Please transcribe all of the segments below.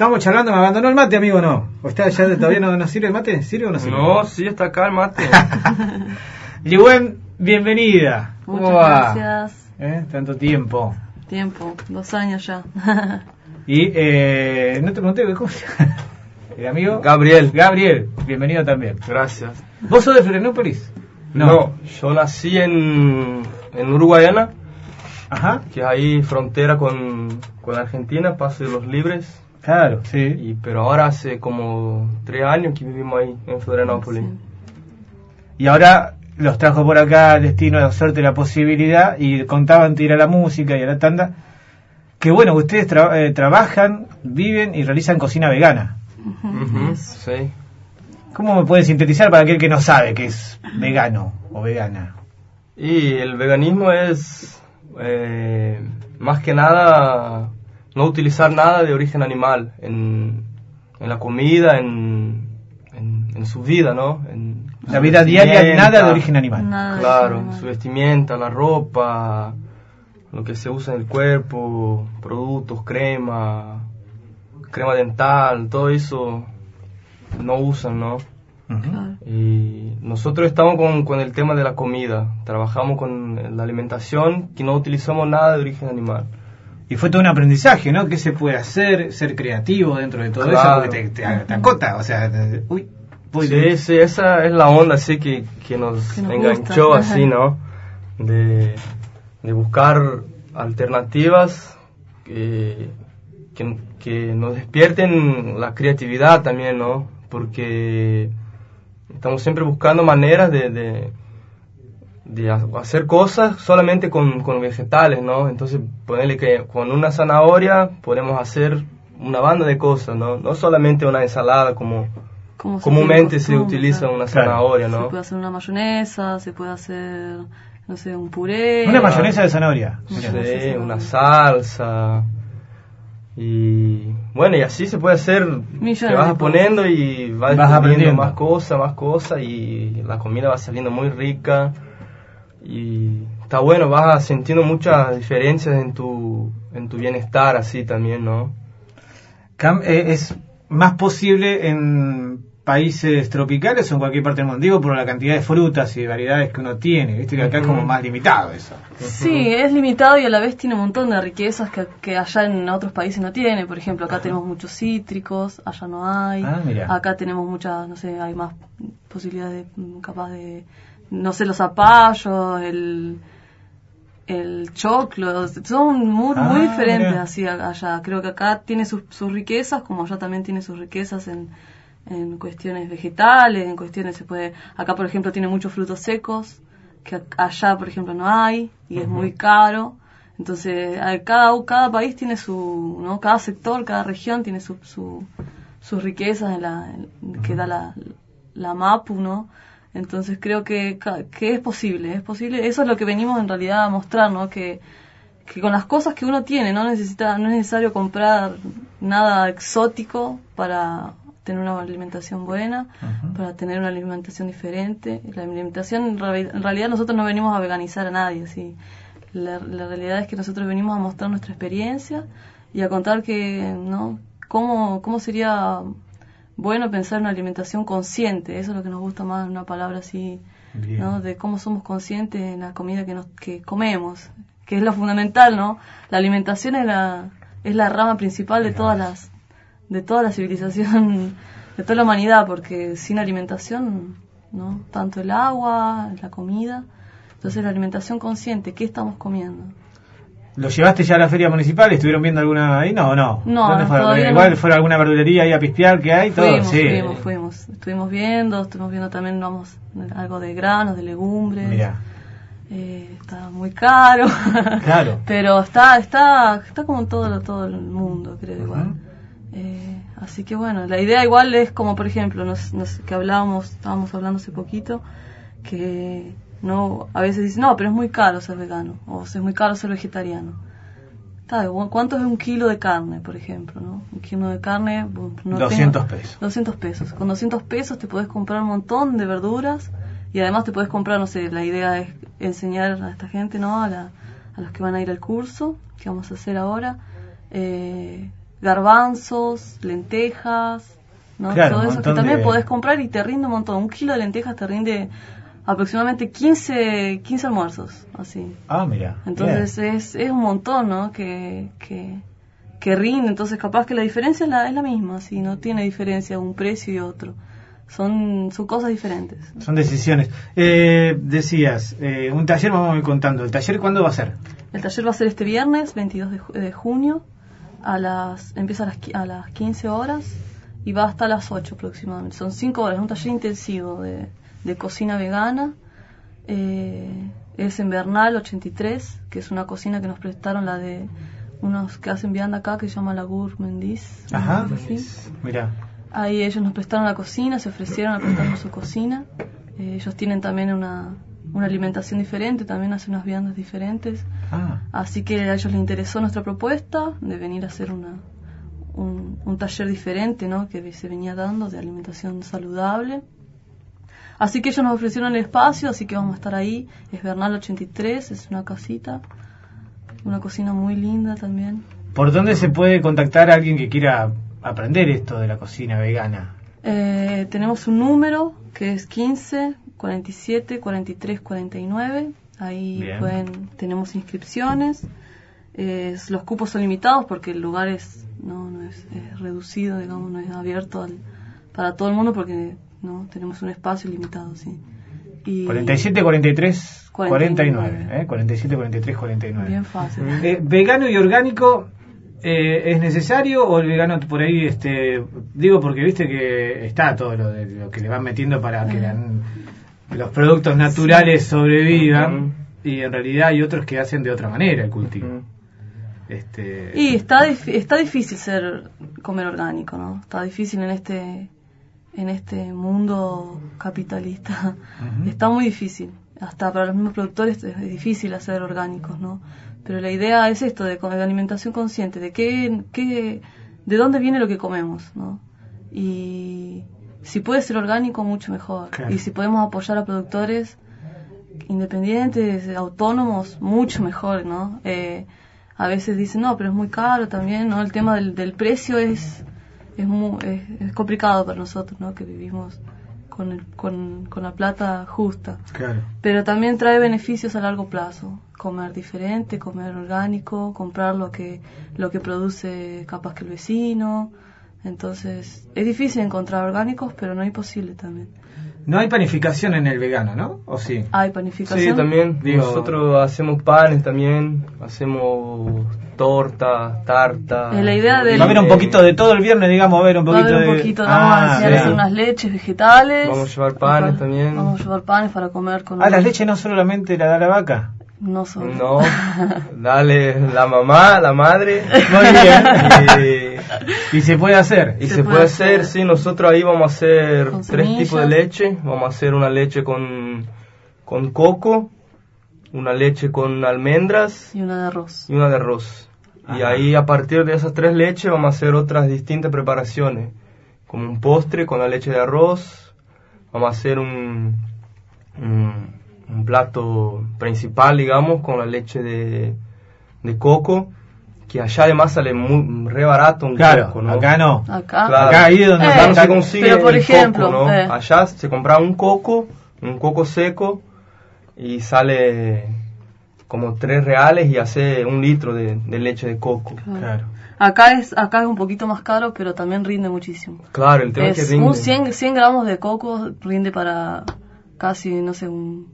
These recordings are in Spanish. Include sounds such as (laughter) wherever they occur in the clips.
Estamos charlando, ¿me abandonó el mate, amigo, no? ¿O está ya todavía no, no sirve el mate? ¿Sirve o no sirve? No, sí, está acá el mate. (laughs) Ligüen, bienvenida. ¿Cómo Muchas va? gracias. ¿Eh? Tanto tiempo. Tiempo, dos años ya. Y, eh, no te pregunté, ¿cómo se llama? (laughs) ¿El amigo? Gabriel. Gabriel, bienvenido también. Gracias. ¿Vos sos de Florianópolis? No. yo nací en, en Uruguayana, Ajá. que es ahí frontera con, con Argentina, Paso de los Libres. Claro, sí. Y, pero ahora hace como tres años que vivimos ahí, en Florianópolis. Sí. Y ahora los trajo por acá al destino de hacerte la posibilidad y contaban de ir a la música y a la tanda. Que bueno, ustedes tra- eh, trabajan, viven y realizan cocina vegana. Sí. ¿Cómo me puede sintetizar para aquel que no sabe que es vegano o vegana? Y el veganismo es eh, más que nada no utilizar nada de origen animal en, en la comida, en, en, en su vida, ¿no? En La su vida diaria, vestimenta. nada de origen animal. Nada Claro, animal. su vestimenta, la ropa, lo que se usa en el cuerpo, productos, crema, crema dental, todo eso no usan, ¿no? Y nosotros estamos con, con el tema de la comida, trabajamos con la alimentación, que no utilizamos nada de origen animal. Y fue todo un aprendizaje, ¿no? ¿Qué se puede hacer? Ser creativo dentro de todo Claro. eso, porque te, te- te acota, o sea, te- uy, voy Sí, sí, esa es la onda así que, que nos Que nos enganchó gusta. así, ¿no? De, de buscar alternativas que, que, que nos despierten la creatividad también, ¿no? Porque estamos siempre buscando maneras de, de, de ha- hacer cosas solamente con, con vegetales, ¿no? Entonces, ponerle que con una zanahoria podemos hacer una banda de cosas, ¿no? No solamente una ensalada como Como se comúnmente se utiliza claro. una Claro. zanahoria, Se ¿no? puede hacer una mayonesa, se puede hacer, no sé, un puré. Una mayonesa de zanahoria. Sí. Una salsa. Y bueno, y así se puede hacer. Millones Te vas poniendo y vas, Vas aprendiendo. más cosas, más cosas y la comida va saliendo muy rica. Y está bueno, vas sintiendo muchas diferencias en tu, en tu bienestar así también, ¿no? Cam- eh, es más posible en países tropicales o en cualquier parte del mundo. Digo por la cantidad de frutas y variedades que uno tiene. Viste que acá es como más limitado eso. Sí, es limitado y a la vez tiene un montón de riquezas que, que allá en otros países no tiene. Por ejemplo, acá tenemos muchos cítricos, allá no hay. Ah, mira. Acá tenemos muchas, no sé, hay más posibilidades de, capaz de, no sé, los zapallos, el, el choclo, son muy, Ah, muy diferentes mira. así allá. Creo que acá tiene sus, sus riquezas, como allá también tiene sus riquezas en, en cuestiones vegetales, en cuestiones se puede, acá por ejemplo tiene muchos frutos secos, que allá por ejemplo no hay, y es muy caro. Entonces, cada, cada país tiene su, ¿no? Cada sector, cada región tiene su, su, sus riquezas en la, en- que da la, la MAPU, ¿no? Entonces creo que, que es posible, es posible. Eso es lo que venimos en realidad a mostrar, ¿no? Que, que con las cosas que uno tiene, no necesita, no es necesario comprar nada exótico para tener una alimentación buena, para tener una alimentación diferente. La alimentación, en realidad nosotros no venimos a veganizar a nadie, sí. La, la realidad es que nosotros venimos a mostrar nuestra experiencia y a contar que, ¿no? Cómo, cómo sería bueno pensar en una alimentación consciente, eso es lo que nos gusta más, una palabra así, Bien. ¿no? De cómo somos conscientes en la comida que, nos, que comemos, que es lo fundamental, ¿no? La alimentación es la, es la rama principal de todas las, de toda la civilización, de toda la humanidad, porque sin alimentación, ¿no? Tanto el agua, la comida, entonces la alimentación consciente, ¿qué estamos comiendo? ¿Lo llevaste ya a la feria municipal? ¿Estuvieron viendo alguna ahí? No, no. No, todavía Igual no. fueron alguna verdulería ahí a pispear que hay, todo. Fuimos, sí. fuimos, fuimos. Estuvimos viendo, estuvimos viendo también, vamos, algo de granos, de legumbres. Mirá. Eh, está muy caro. (laughs) Claro. Pero está, está, está como en todo, todo el mundo, creo igual. Eh, así que bueno, la idea igual es como, por ejemplo, nos, nos- que hablábamos, estábamos hablando hace poquito, que no, a veces dicen, no, pero es muy caro ser vegano, o es muy caro ser vegetariano. Está, ¿cu- ¿Cuánto es un kilo de carne, por ejemplo? ¿no? Un kilo de carne, no 200 tengo- pesos. 200 pesos. Con 200 pesos te puedes comprar un montón de verduras y además te puedes comprar, no sé, la idea es enseñar a esta gente, ¿no? A, la- a los que van a ir al curso que vamos a hacer ahora, eh, garbanzos, lentejas, ¿no? Claro, Todo eso que también de- podés comprar y te rinde un montón. Un kilo de lentejas te rinde aproximadamente 15, 15 almuerzos, así. Ah, mira. Entonces es, es un montón, ¿no? Que, que, que rinde. Entonces capaz que la diferencia es la, es la misma, si no tiene diferencia un precio y otro. Son, son cosas diferentes. Son decisiones. Eh, decías, eh, un taller, vamos a ir contando. ¿El taller cuándo va a ser? El taller va a ser este viernes, 22 de, ju- de junio, a las, empieza a las, a las 15 horas y va hasta las 8 aproximadamente. Son 5 horas, es un taller intensivo de, de cocina vegana. Eh, es en Bernal 83, que es una cocina que nos prestaron la de unos que hacen vianda acá que se llama la Gourmandiz. Ajá. Mira. Ahí ellos nos prestaron la cocina, se ofrecieron a prestarnos su cocina. Eh, ellos tienen también una, una alimentación diferente, también hacen unas viandas diferentes. Ah, Así que a ellos les interesó nuestra propuesta de venir a hacer una, un, un taller diferente ¿no? que se venía dando de alimentación saludable. Así que ellos nos ofrecieron el espacio, así que vamos a estar ahí. Es Bernal 83, es una casita, una cocina muy linda también. ¿por dónde se puede contactar a alguien que quiera aprender esto de la cocina vegana? Eh, tenemos un número que es 15 47 43 49. Ahí Bien. pueden, tenemos inscripciones. Eh, los cupos son limitados porque el lugar es, no, no es, es reducido, digamos, no es abierto al- para todo el mundo porque no tenemos un espacio limitado, sí. Y 47, 43, 49. 49. ¿eh? 47, 43, 49. bien fácil. Eh, ¿Vegano y orgánico eh, es necesario o el vegano por ahí, este, digo porque viste que está todo lo, de, lo que le van metiendo para que la- los productos naturales sobrevivan y en realidad hay otros que hacen de otra manera el cultivo. Este, Y está, dif- está difícil ser comer orgánico, ¿no? Está difícil en este en este mundo capitalista. Está muy difícil. Hasta para los mismos productores es difícil hacer orgánicos, ¿no? Pero la idea es esto de, de alimentación consciente, de qué, qué, de dónde viene lo que comemos, ¿no? Y si puede ser orgánico, mucho mejor. Claro. Y si podemos apoyar a productores independientes, autónomos, mucho mejor, ¿no? Eh, a veces dicen, no, pero es muy caro también, ¿no? El tema del, del precio es, es, muy, es, es complicado para nosotros, ¿no? Que vivimos con, el, con, con la plata justa. claro. Pero también trae beneficios a largo plazo. Comer diferente, comer orgánico, comprar lo que, lo que produce capaz que el vecino. Entonces, es difícil encontrar orgánicos, pero no imposible también. No hay panificación en el vegano, ¿no? ¿O sí? Hay panificación. Sí, también. Digo- Nosotros hacemos panes también, hacemos torta, tarta. Eh, la idea del- Va a haber un poquito de todo el viernes, digamos, va a haber un Va a poquito haber un de... poquito, Ah, vamos a enseñar a hacer unas leches vegetales. Vamos a llevar panes Para- también. Vamos a llevar panes para comer con Ah, unos- la leche no solamente la da la vaca. No son. No, (laughs) dale la mamá, la madre. Muy bien. Y, Y se puede hacer. y Se se, puede puede hacer, hacer. sí. Nosotros ahí vamos a hacer Con tres semillas. tipos de leche. Vamos a hacer una leche con, con coco, una leche con almendras Y una de arroz. y una de arroz. Y Ajá. ahí a partir de esas tres leches vamos a hacer otras distintas preparaciones. Como un postre con la leche de arroz. Vamos a hacer un, un, un plato principal, digamos, con la leche de, de coco. Que allá además sale muy, re barato un Claro, coco, ¿no? acá no. Acá. Claro. Acá ahí donde Eh, Acá no se consigue pero por el ejemplo, coco, ¿no? eh. Allá se compra un coco, un coco seco, y sale como tres reales y hace un litro de, de leche de coco. Claro. Acá es, acá es un poquito más caro, pero también rinde muchísimo. Claro, el tema es, Es que rinde. un 100, 100 gramos de coco rinde para casi, no sé, un...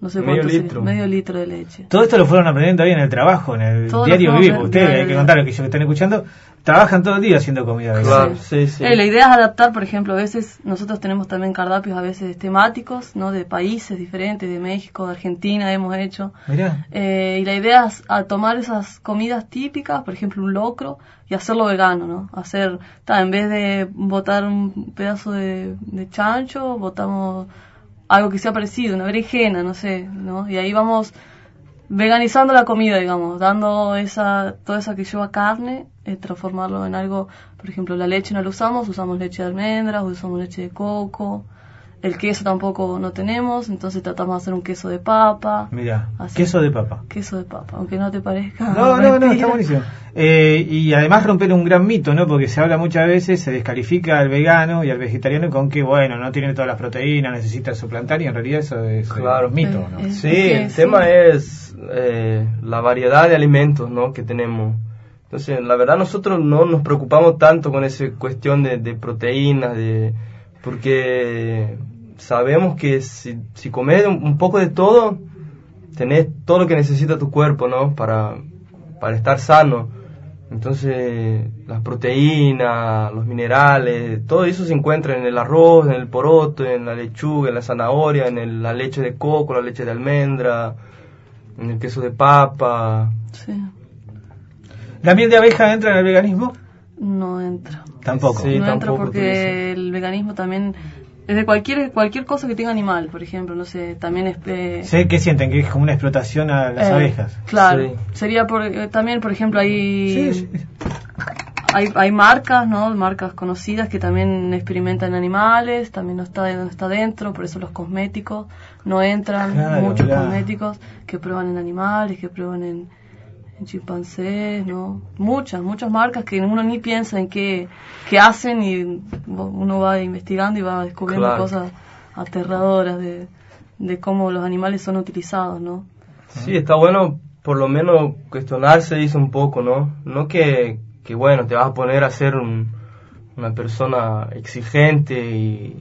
No sé Medio litro. medio litro de leche. Todo esto lo fueron aprendiendo ahí en el trabajo, en el diario vivir. Ustedes, hay que contar lo que ellos que están escuchando, trabajan todo el día haciendo comida. Claro, sí, sí. Eh, la idea es adaptar, por ejemplo, a veces nosotros tenemos también cardapios a veces temáticos, ¿no? De países diferentes, de México, de Argentina hemos hecho. Mirá, Eh, y la idea es a tomar esas comidas típicas, por ejemplo un locro, y hacerlo vegano, ¿no? Hacer, ta, en vez de botar un pedazo de, de chancho, botamos algo que sea parecido, una berenjena, no sé, ¿no? Y ahí vamos veganizando la comida, digamos, dando esa, toda esa que lleva carne, eh, transformarlo en algo, por ejemplo, la leche no la usamos, usamos leche de almendras, usamos leche de coco, El queso tampoco no tenemos, entonces tratamos de hacer un queso de papa. Mira, queso de papa. Queso de papa, aunque no te parezca. No, no, no, está buenísimo. Eh, y además romper un gran mito, ¿no? Porque se habla muchas veces, se descalifica al vegano y al vegetariano con que, bueno, no tiene todas las proteínas, necesita suplantar y en realidad eso es Claro. un mito, ¿no? Eh. Sí, el sí. tema es eh, la variedad de alimentos ¿no? que tenemos. Entonces, la verdad nosotros no nos preocupamos tanto con esa cuestión de, de proteínas, de, porque sabemos que si, si comes un, poco de todo, tenés todo lo que necesita tu cuerpo, ¿no? Para, para estar sano. Entonces, las proteínas, los minerales, todo eso se encuentra en el arroz, en el poroto, en la lechuga, en la zanahoria, en el- la leche de coco, la leche de almendra, en el queso de papa. Sí, ¿La miel de abeja entra en el veganismo? no entra. Tampoco. Sí, no entra tampoco porque el veganismo también es de cualquier cualquier cosa que tenga animal, por ejemplo, no sé, también es eh, Sé que sienten que es como una explotación a las eh, abejas. Claro, Sí. sería por, eh, también, por ejemplo, hay Sí, sí. hay, hay marcas, ¿no? Marcas conocidas que también experimentan animales, también no está, no está dentro, por eso los cosméticos no entran, Claro, muchos claro. cosméticos que prueban en animales, que prueban en, en chimpancés, ¿no? Muchas, muchas marcas que uno ni piensa en qué, qué hacen y uno va investigando y va descubriendo Claro. cosas aterradoras de, de cómo los animales son utilizados, ¿no? Sí, está bueno por lo menos cuestionarse eso un poco, ¿no? No que, que bueno, te vas a poner a ser un- una persona exigente y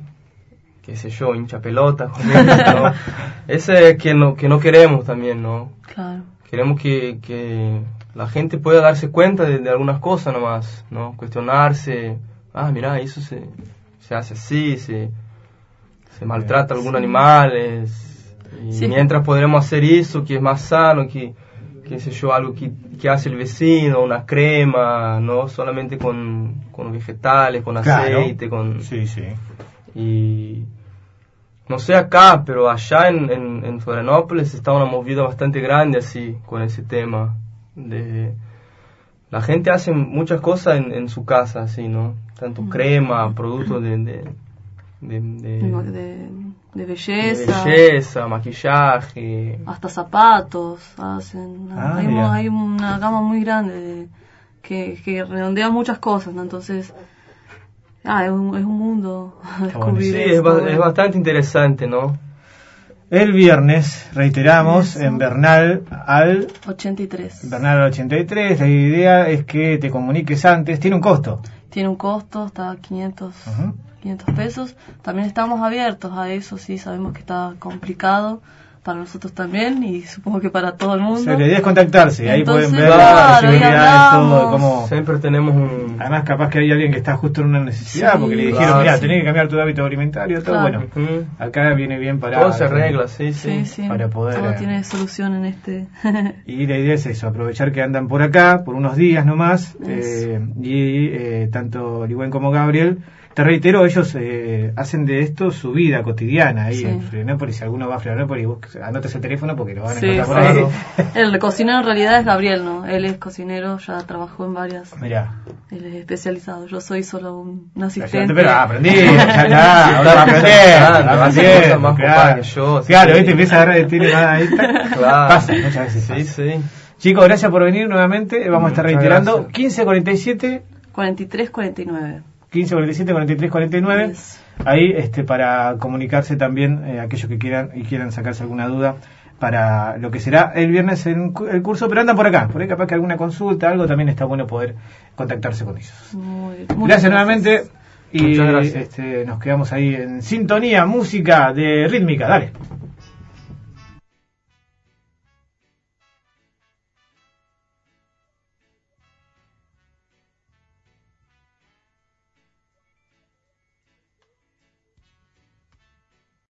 qué sé yo, hincha pelota, (laughs) ¿no? Ese es que no, que no queremos también, ¿no? Claro. Queremos que, que la gente pueda darse cuenta de, de algunas cosas nomás, ¿no? Cuestionarse, ah, mira, eso se, se hace así, se, se maltrata a algún animal, es- y Sí. mientras podremos hacer eso, que es más sano, que, qué sé yo, algo que, que hace el vecino, una crema, ¿no? Solamente con, con vegetales, con Claro. aceite, con... Sí, sí. Y no sé acá, pero allá en, en, en Florianópolis está una movida bastante grande así con ese tema. De, la gente hace muchas cosas en, en su casa, así, ¿no? Tanto Mm. crema, productos de, de, de, de- de, belleza, belleza, maquillaje. hasta zapatos hacen. Ah, hay, hay una gama muy grande de- que, que redondea muchas cosas, ¿no? Entonces, ah, es un, es un mundo. (laughs) Sí, es, ba- bueno. es bastante interesante, ¿no? El viernes, reiteramos, en Bernal al 83. Bernal al 83, la idea es que te comuniques antes, tiene un costo. Tiene un costo, está a 500, Ujú. 500 pesos. También estamos abiertos a eso, sí, sabemos que está complicado para nosotros también y supongo que para todo el O mundo. sea, la idea es contactarse, ahí Entonces, pueden ver claro, posibilidades, todo. Siempre tenemos un... Además, capaz que hay alguien que está justo en una necesidad, Sí, porque le dijeron, claro, mira, sí. tenés que cambiar tu hábito alimentario, todo Claro. bueno. Acá viene bien para... Todo se arregla, sí, sí. Sí, sí, para poder, todo eh, tiene solución en este. Y la idea es eso, aprovechar que andan por acá, por unos días nomás, eh, y eh, tanto Ligüen como Gabriel, te reitero, ellos eh, hacen de esto su vida cotidiana ahí Sí. en Florianópolis, si alguno va a Florianópolis, anotes el teléfono porque lo van a Sí, encontrar por sí. ahí. (laughs) El cocinero en realidad es Gabriel, ¿no? Él es cocinero, ya trabajó en varias, Mirá, él es especializado. Yo soy solo un, un asistente. te- pero aprendí, ya está, (laughs) ahora aprendí, más claro. yo, sí. Claro, viste, empieza a agarrar el tiro nada, ahí. (laughs) Claro. Pasa, muchas veces Sí, pasa. sí. Chicos, gracias por venir nuevamente, vamos a estar reiterando, gracias. 1547 43, 49. 15 47 43 49 Yes. ahí este para comunicarse también eh, aquellos que quieran y quieran sacarse alguna duda para lo que será el viernes en el curso pero andan por acá por ahí capaz que alguna consulta algo también está bueno poder contactarse con ellos Muy- muchas gracias nuevamente y Muchas gracias. este, nos quedamos ahí en sintonía música de rítmica dale